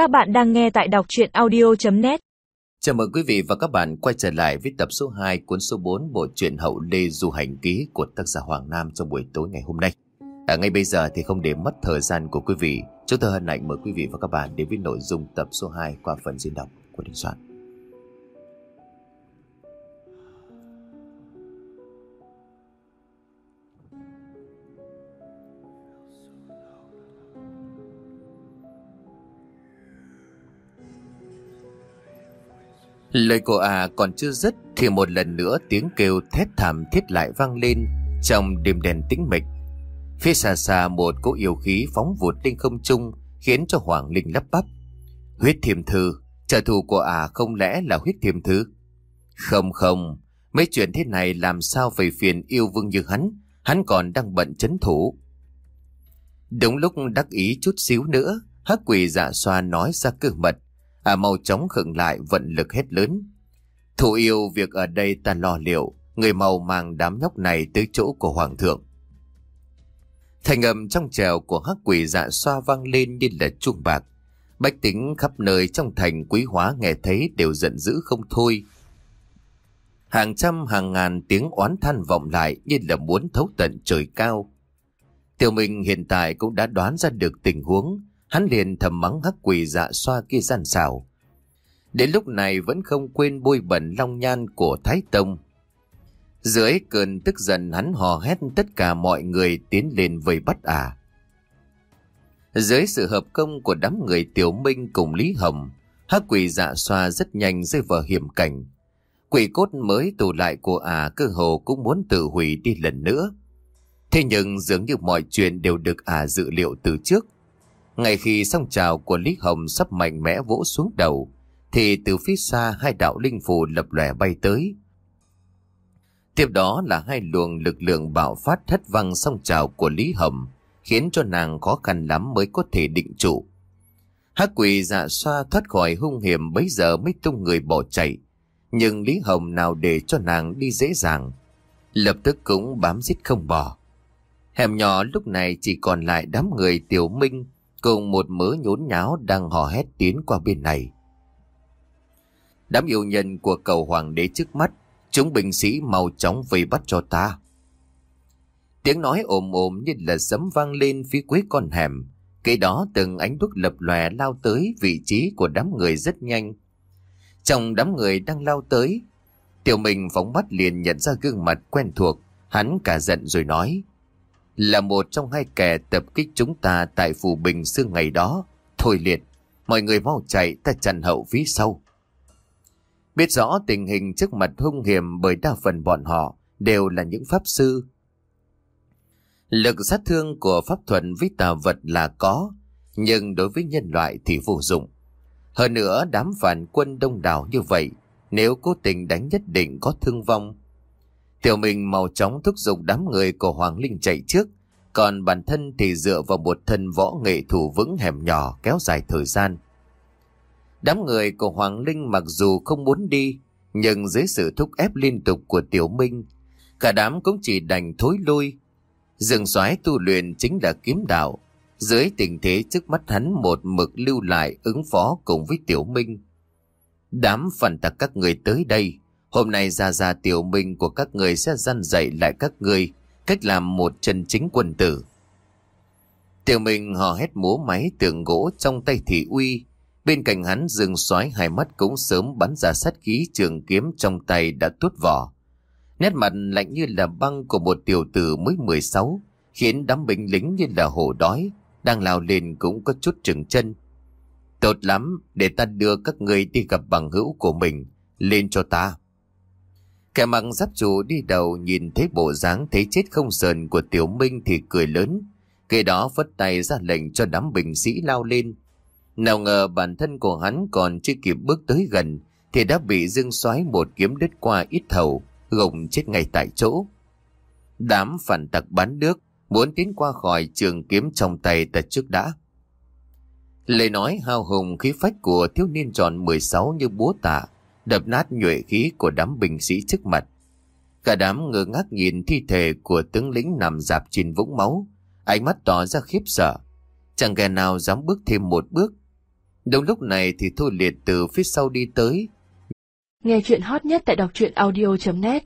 Các bạn đang nghe tại đọc chuyện audio.net Chào mừng quý vị và các bạn quay trở lại với tập số 2 cuốn số 4 bộ truyện Hậu Lê Du Hành Ký của tác giả Hoàng Nam trong buổi tối ngày hôm nay. À, ngay bây giờ thì không để mất thời gian của quý vị, chúng tôi hân hạnh mời quý vị và các bạn đến với nội dung tập số 2 qua phần diễn đọc của Đình Soạn. Lời của à còn chưa dứt thì một lần nữa tiếng kêu thét thảm thiết lại vang lên trong đêm đèn tĩnh mịch. Phía xa xa một cỗ yêu khí phóng vụt lên không trung khiến cho Hoàng Linh lắp bắp. Huyết thiềm thư, trợ thù của à không lẽ là huyết thiềm thư? Không không, mấy chuyện thế này làm sao phải phiền yêu vương như hắn, hắn còn đang bận chấn thủ. Đúng lúc đắc ý chút xíu nữa, hắc quỷ dạ xoa nói ra cơ mật. À mau chóng khựng lại vận lực hết lớn. Thủ yêu việc ở đây ta lo liệu, người màu mang đám nhóc này tới chỗ của hoàng thượng. Thành âm trong trèo của hắc quỷ dạ xoa vang lên như là chuông bạc. Bách tính khắp nơi trong thành quý hóa nghe thấy đều giận dữ không thôi. Hàng trăm hàng ngàn tiếng oán than vọng lại như là muốn thấu tận trời cao. Tiểu Minh hiện tại cũng đã đoán ra được tình huống, hắn liền thầm mắng hắc quỷ dạ xoa kia gian xảo. Đến lúc này vẫn không quên bôi bẩn long nhan của Thái Tông. Dưới cơn tức giận hắn hò hét tất cả mọi người tiến lên vây bắt à. Dưới sự hợp công của đám người Tiểu Minh cùng Lý Hồng, hắc quỷ dạ xoa rất nhanh rơi vào hiểm cảnh. Quỷ cốt mới tù lại của à cơ hồ cũng muốn tự hủy đi lần nữa. Thế nhưng dường như mọi chuyện đều được à dự liệu từ trước. Ngay khi song trào của Lý Hồng sắp mạnh mẽ vỗ xuống đầu, thì từ phía xa hai đạo linh phù lập lòe bay tới. Tiếp đó là hai luồng lực lượng bạo phát thất văng song trào của Lý Hồng, khiến cho nàng khó khăn lắm mới có thể định trụ. Hắc quỷ dạ xoa thoát khỏi hung hiểm bấy giờ mới tung người bỏ chạy, nhưng Lý Hồng nào để cho nàng đi dễ dàng, lập tức cũng bám giết không bỏ. Hẻm nhỏ lúc này chỉ còn lại đám người tiểu minh cùng một mớ nhốn nháo đang hò hét tiến qua bên này. Đám yêu nhân của cầu hoàng đế trước mắt, chúng binh sĩ mau chóng vây bắt cho ta. Tiếng nói ồm ồm như là sấm vang lên phía cuối con hẻm. Cây đó từng ánh đuốc lập lòe lao tới vị trí của đám người rất nhanh. Trong đám người đang lao tới, tiểu mình phóng mắt liền nhận ra gương mặt quen thuộc, hắn cả giận rồi nói. Là một trong hai kẻ tập kích chúng ta tại phủ Bình Sương ngày đó. Thôi liệt, mọi người mau chạy ta chặn hậu phía sau. Biết rõ tình hình trước mặt hung hiểm bởi đa phần bọn họ đều là những pháp sư. Lực sát thương của pháp thuật với tà vật là có, nhưng đối với nhân loại thì vô dụng. Hơn nữa đám phản quân đông đảo như vậy, nếu cố tình đánh nhất định có thương vong. Tiểu mình màu chóng thúc giục đám người của Hoàng Linh chạy trước, còn bản thân thì dựa vào một thân võ nghệ thủ vững hẻm nhỏ kéo dài thời gian. Đám người của Hoàng Linh mặc dù không muốn đi, nhưng dưới sự thúc ép liên tục của Tiểu Minh, cả đám cũng chỉ đành thối lui. Dừng xoái tu luyện chính là kiếm đạo, dưới tình thế trước mắt hắn một mực lưu lại ứng phó cùng với Tiểu Minh. Đám phản tặc các người tới đây, hôm nay ra ra Tiểu Minh của các người sẽ dăn dạy lại các người cách làm một chân chính quân tử. Tiểu Minh hò hét múa máy tượng gỗ trong tay thị uy, Bên cạnh hắn dừng xoáy hai mắt cũng sớm bắn ra sát khí trường kiếm trong tay đã tuốt vỏ. Nét mặt lạnh như là băng của một tiểu tử mới 16, khiến đám binh lính như là hổ đói, đang lao lên cũng có chút trừng chân. Tốt lắm, để ta đưa các người đi gặp bằng hữu của mình, lên cho ta. Kẻ mặc giáp trụ đi đầu nhìn thấy bộ dáng thấy chết không sờn của tiểu minh thì cười lớn. Kế đó phất tay ra lệnh cho đám binh sĩ lao lên. Nào ngờ bản thân của hắn còn chưa kịp bước tới gần thì đã bị dương xoáy một kiếm đứt qua ít thầu, gồng chết ngay tại chỗ. Đám phản tặc bán nước muốn tiến qua khỏi trường kiếm trong tay ta trước đã. Lời nói hào hùng khí phách của thiếu niên tròn 16 như búa tạ, đập nát nhuệ khí của đám binh sĩ trước mặt. Cả đám ngơ ngác nhìn thi thể của tướng lĩnh nằm dạp trên vũng máu, ánh mắt tỏ ra khiếp sợ. Chẳng kẻ nào dám bước thêm một bước Đúng lúc này thì Thu Liệt từ phía sau đi tới. Nghe chuyện hot nhất tại đọc truyện audio.net